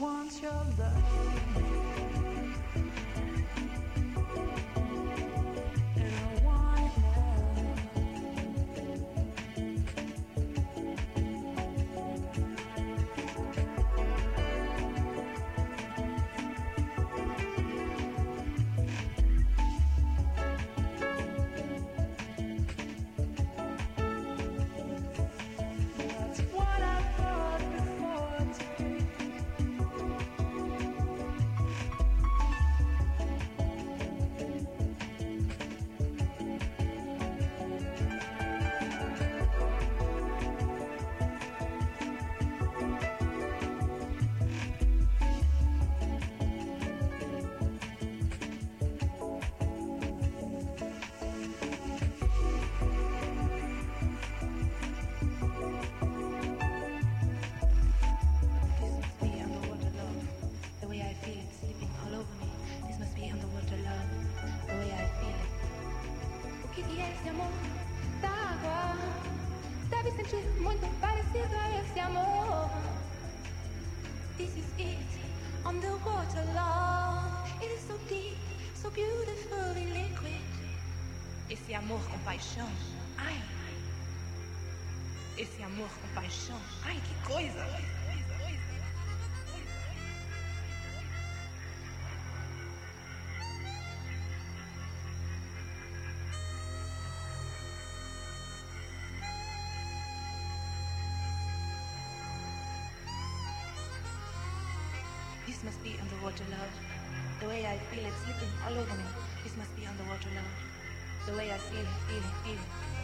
want your love. Amor com paixão, ai que coisa. This must be underwater love. The way I feel it slipping all over me. This must be underwater love. The way I feel it, feel it, feel it,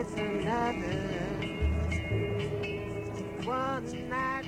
It's another one night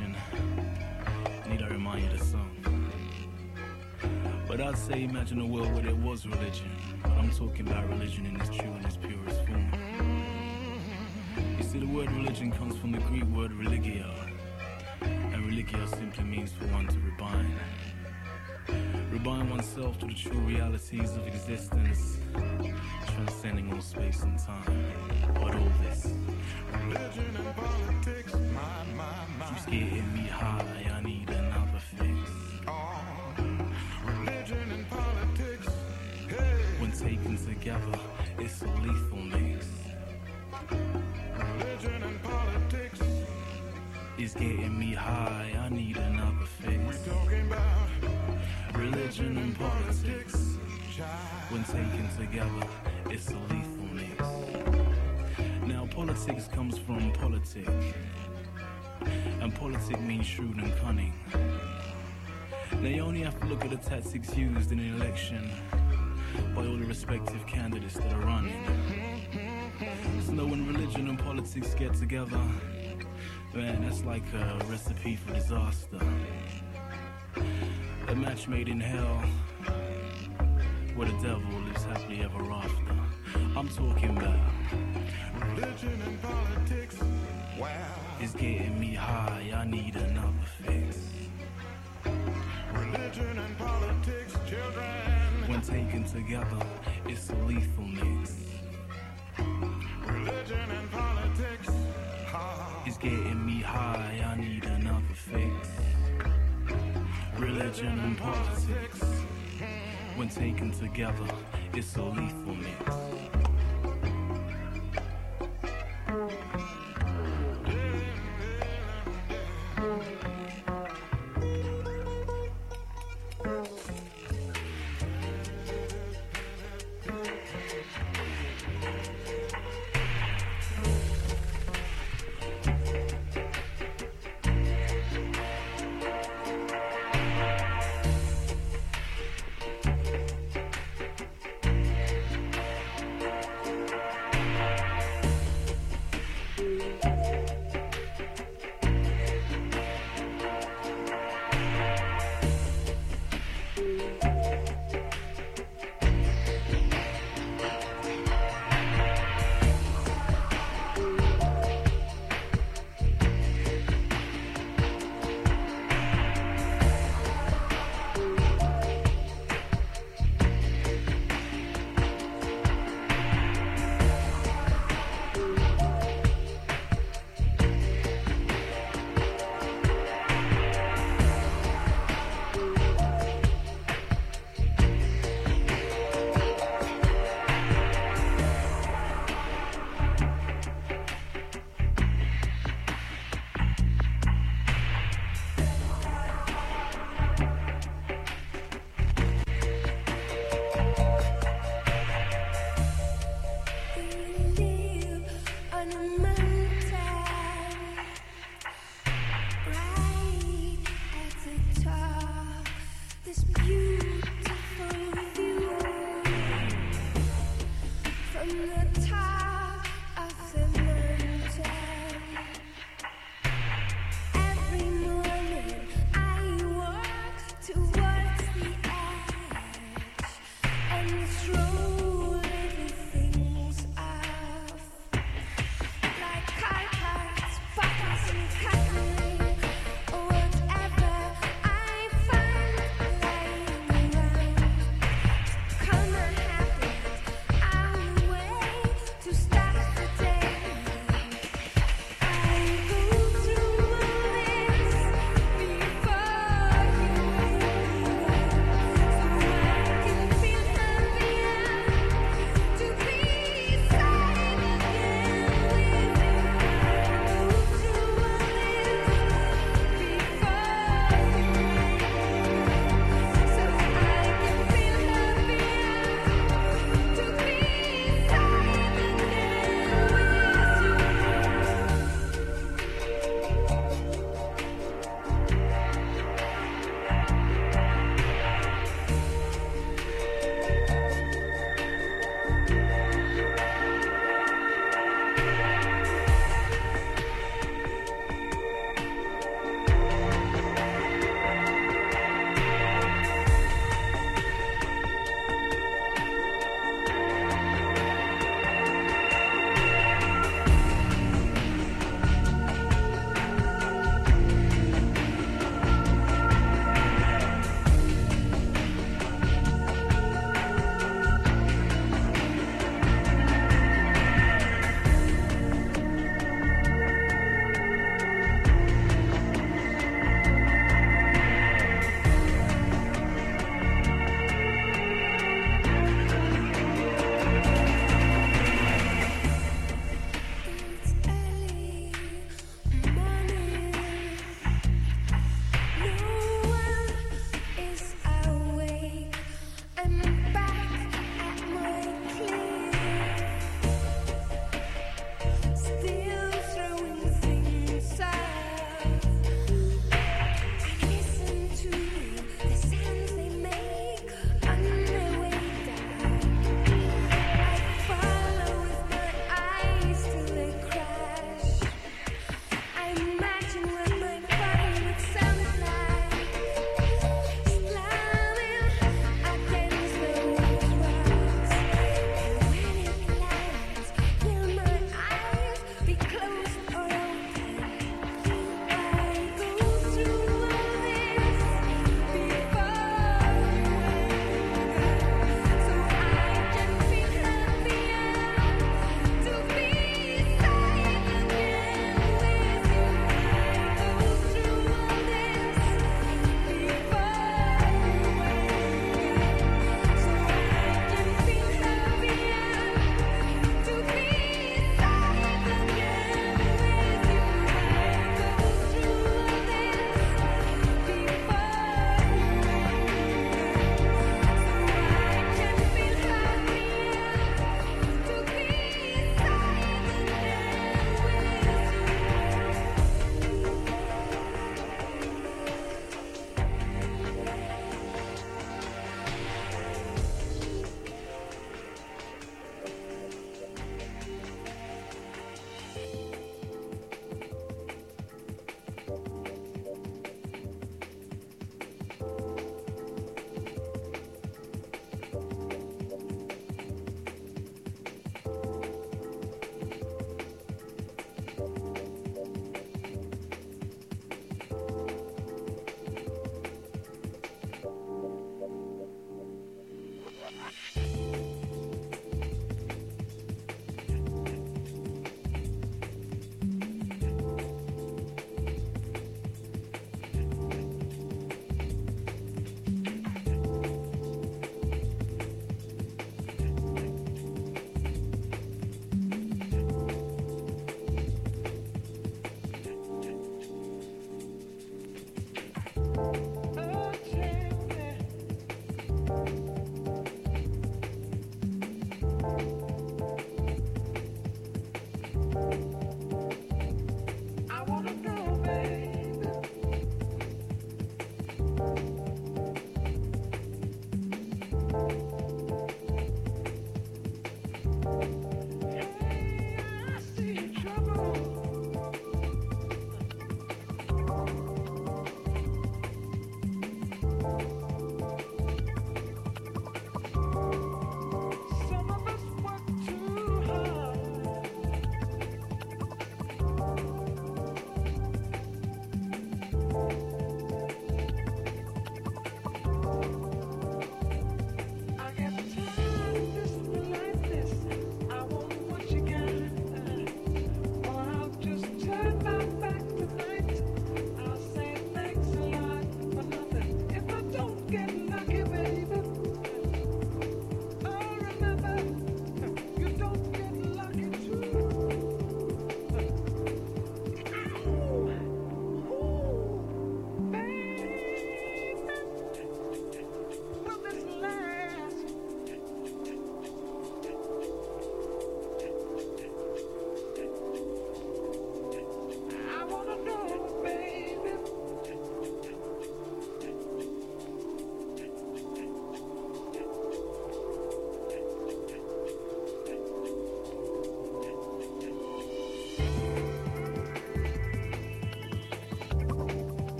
religion. Need I remind you the song? But I'd say imagine a world where there was religion. But I'm talking about religion in its true and its purest form. You see, the word religion comes from the Greek word religio. And religio simply means for one to rebind. Rebind oneself to the true realities of existence, transcending all space and time. But all this Religion and politics, keeps getting me high. I need another fix. Religion and politics. When taken together, it's a lethal mix. Religion and politics, It's getting me high. I need another fix. we fix. talking about Religion and politics. When taken together, it's a lethal mix. Now, politics comes from politic. And politic means shrewd and cunning. Now, you only have to look at the tactics used in an election by all the respective candidates that are running. So, know when religion and politics get together, man, that's like a recipe for disaster. A match made in hell where the devil lives happily ever after. I'm talking about Religion and politics, wow. It's getting me high. I need another fix. Religion and politics, children. When taken together, it's a lethal mix. Religion and politics, ha. It's getting me high. I need another fix. Religion and politics. Hmm. When taken together, it's a lethal mix.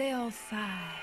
Thank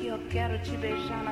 e eu quero te beijar.